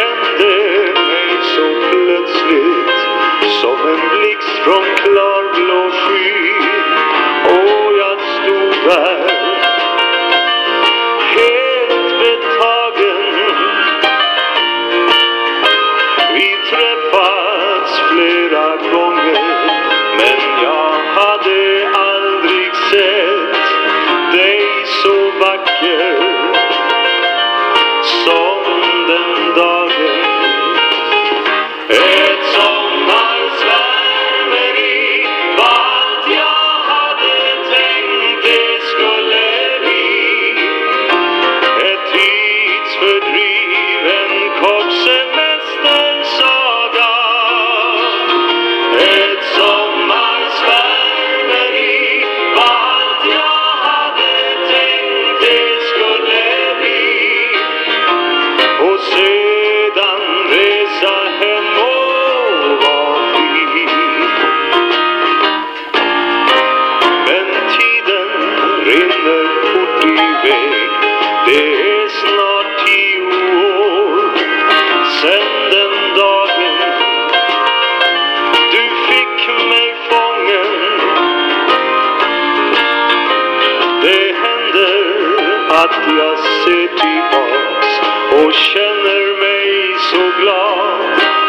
hände mig så plötsligt som en blixt från klar stod helt betagen Vi träffats flera gånger men jag hade aldrig sett dig så vacker. Och sedan resa hem och vara fri. Men tiden rinner fort iväg, det är snart tio år sen den dagen du fick mig fången. Det händer att jag ser tillbaks och känner mig så glad.